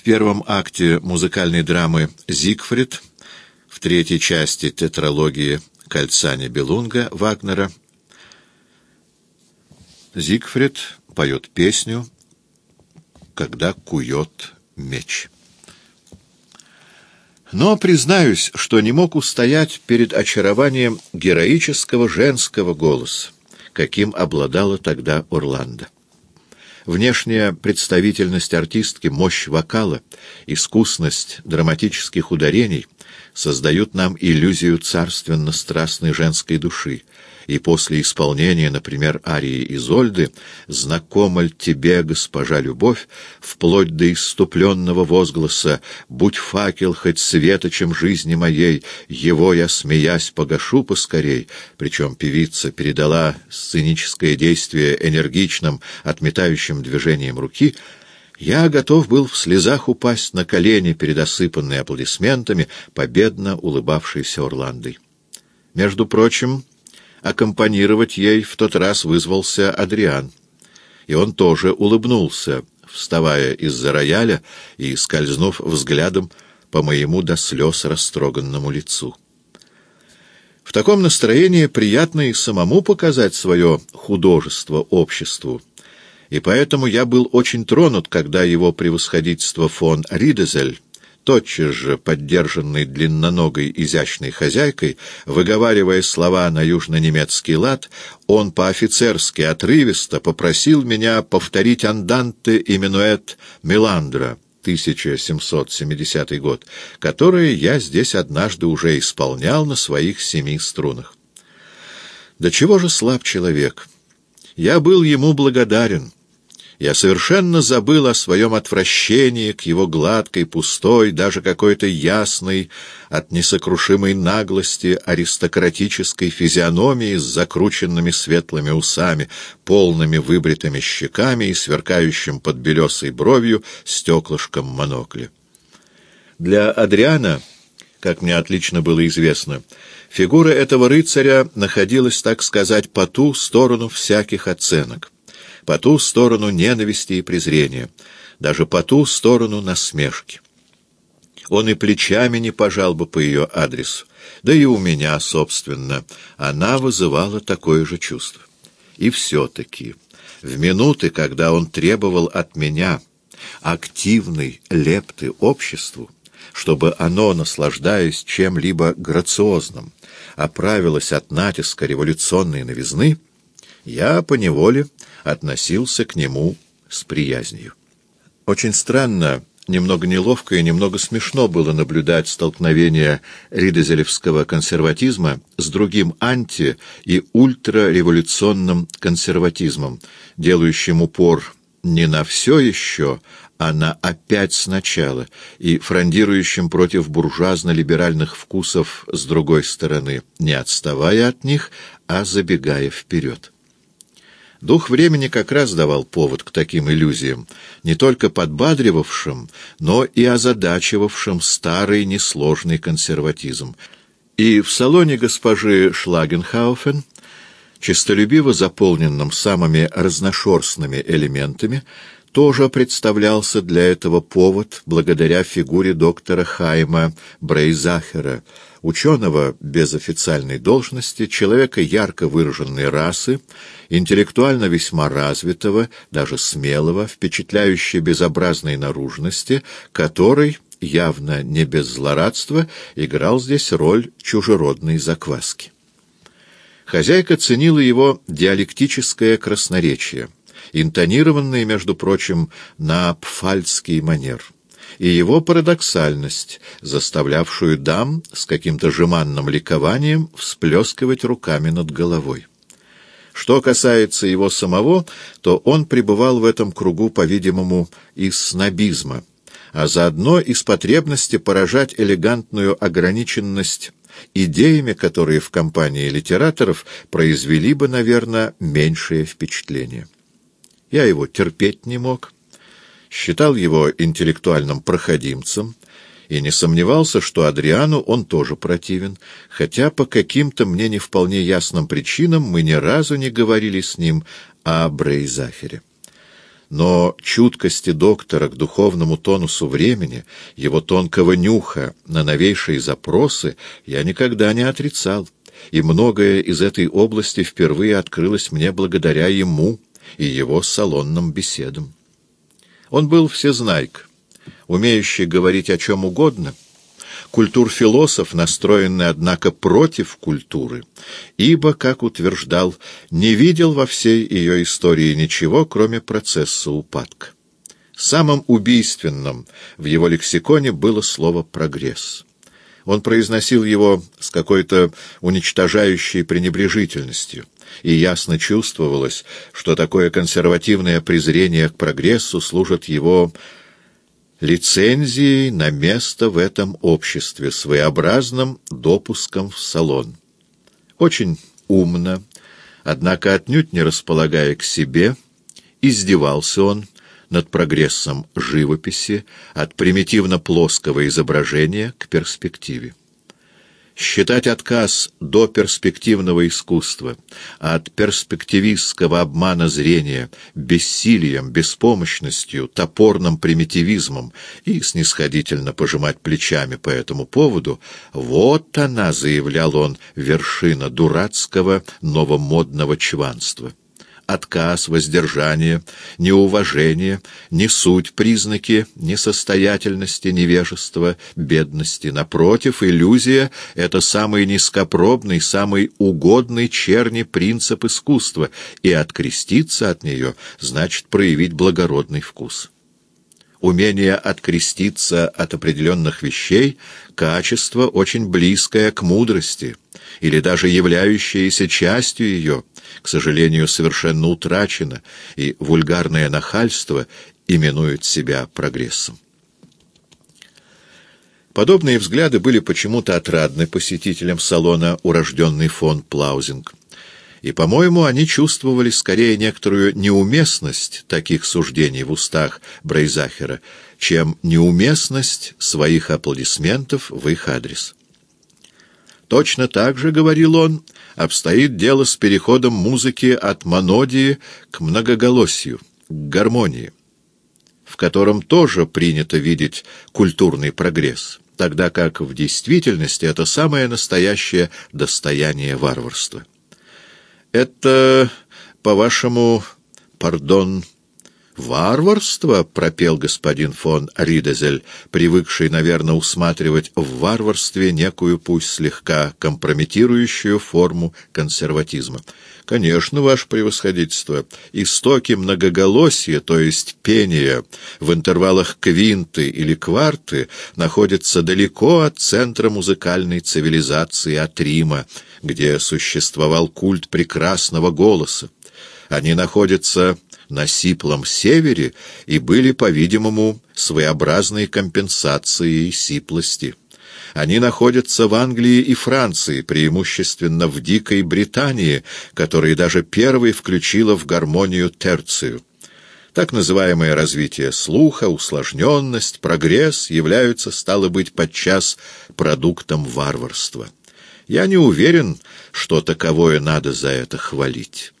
в первом акте музыкальной драмы «Зигфрид», в третьей части тетралогии «Кольца Небелунга» Вагнера. Зигфрид поет песню «Когда кует меч». Но признаюсь, что не мог устоять перед очарованием героического женского голоса, каким обладала тогда Орландо. Внешняя представительность артистки, мощь вокала, искусность драматических ударений создают нам иллюзию царственно-страстной женской души, и после исполнения, например, арии Изольды «Знакома ль тебе, госпожа любовь?» вплоть до иступленного возгласа «Будь факел хоть светочем жизни моей, его я, смеясь, погашу поскорей», причем певица передала сценическое действие энергичным, отметающим движением руки — я готов был в слезах упасть на колени перед осыпанной аплодисментами победно улыбавшейся Орландой. Между прочим, аккомпанировать ей в тот раз вызвался Адриан. И он тоже улыбнулся, вставая из-за рояля и скользнув взглядом по моему до слез растроганному лицу. В таком настроении приятно и самому показать свое художество обществу, и поэтому я был очень тронут, когда его превосходительство фон Ридезель тотчас же поддержанный длинноногой изящной хозяйкой, выговаривая слова на южно-немецкий лад, он по-офицерски отрывисто попросил меня повторить анданте и минуэт Меландра, 1770 год, которые я здесь однажды уже исполнял на своих семи струнах. Да чего же слаб человек! Я был ему благодарен. Я совершенно забыл о своем отвращении к его гладкой, пустой, даже какой-то ясной, от несокрушимой наглости аристократической физиономии с закрученными светлыми усами, полными выбритыми щеками и сверкающим под белесой бровью стеклышком монокля. Для Адриана, как мне отлично было известно, фигура этого рыцаря находилась, так сказать, по ту сторону всяких оценок по ту сторону ненависти и презрения, даже по ту сторону насмешки. Он и плечами не пожал бы по ее адресу, да и у меня, собственно, она вызывала такое же чувство. И все-таки, в минуты, когда он требовал от меня активной лепты обществу, чтобы оно, наслаждаясь чем-либо грациозным, оправилось от натиска революционной новизны, я поневоле относился к нему с приязнью. Очень странно, немного неловко и немного смешно было наблюдать столкновение ридезелевского консерватизма с другим анти- и ультрареволюционным консерватизмом, делающим упор не на все еще, а на опять сначала, и фрондирующим против буржуазно-либеральных вкусов с другой стороны, не отставая от них, а забегая вперед. Дух времени как раз давал повод к таким иллюзиям, не только подбадривавшим, но и озадачивавшим старый несложный консерватизм. И в салоне госпожи Шлагенхауфен, честолюбиво заполненном самыми разношерстными элементами, тоже представлялся для этого повод благодаря фигуре доктора Хайма Брейзахера, ученого без официальной должности, человека ярко выраженной расы, интеллектуально весьма развитого, даже смелого, впечатляющей безобразной наружности, который, явно не без злорадства, играл здесь роль чужеродной закваски. Хозяйка ценила его диалектическое красноречие, интонированное, между прочим, на пфальцкий манер и его парадоксальность, заставлявшую дам с каким-то жеманным ликованием всплескивать руками над головой. Что касается его самого, то он пребывал в этом кругу, по-видимому, из снобизма, а заодно из потребности поражать элегантную ограниченность идеями, которые в компании литераторов произвели бы, наверное, меньшее впечатление. Я его терпеть не мог, считал его интеллектуальным проходимцем и не сомневался, что Адриану он тоже противен, хотя по каким-то мне не вполне ясным причинам мы ни разу не говорили с ним о Брейзахере. но чуткости доктора к духовному тонусу времени, его тонкого нюха на новейшие запросы я никогда не отрицал, и многое из этой области впервые открылось мне благодаря ему и его салонным беседам. Он был всезнайк, умеющий говорить о чем угодно — культур-философ, настроенный, однако, против культуры, ибо, как утверждал, не видел во всей ее истории ничего, кроме процесса упадка. Самым убийственным в его лексиконе было слово «прогресс». Он произносил его с какой-то уничтожающей пренебрежительностью, и ясно чувствовалось, что такое консервативное презрение к прогрессу служит его лицензией на место в этом обществе, своеобразным допуском в салон. Очень умно, однако отнюдь не располагая к себе, издевался он над прогрессом живописи от примитивно-плоского изображения к перспективе считать отказ до перспективного искусства, от перспективистского обмана зрения, бессилием, беспомощностью, топорным примитивизмом и снисходительно пожимать плечами по этому поводу, вот она, заявлял он, вершина дурацкого новомодного чванства отказ, воздержание, неуважение не суть признаки несостоятельности, невежества, бедности. Напротив, иллюзия — это самый низкопробный, самый угодный черни принцип искусства, и откреститься от нее значит проявить благородный вкус. Умение откреститься от определенных вещей — качество, очень близкое к мудрости, или даже являющееся частью ее, к сожалению, совершенно утрачено, и вульгарное нахальство именует себя прогрессом. Подобные взгляды были почему-то отрадны посетителям салона урожденный фон Плаузинг. И, по-моему, они чувствовали скорее некоторую неуместность таких суждений в устах Брейзахера, чем неуместность своих аплодисментов в их адрес. Точно так же, — говорил он, — обстоит дело с переходом музыки от монодии к многоголосию, к гармонии, в котором тоже принято видеть культурный прогресс, тогда как в действительности это самое настоящее достояние варварства. «Это, по-вашему, пардон, «Варварство?» — пропел господин фон Ридезель, привыкший, наверное, усматривать в варварстве некую, пусть слегка компрометирующую форму консерватизма. «Конечно, ваше превосходительство. Истоки многоголосия, то есть пения, в интервалах квинты или кварты, находятся далеко от центра музыкальной цивилизации, от Рима, где существовал культ прекрасного голоса. Они находятся на сиплом севере и были, по-видимому, своеобразной компенсацией сиплости. Они находятся в Англии и Франции, преимущественно в Дикой Британии, которая даже первой включила в гармонию терцию. Так называемое развитие слуха, усложненность, прогресс являются, стало быть, подчас продуктом варварства. Я не уверен, что таковое надо за это хвалить».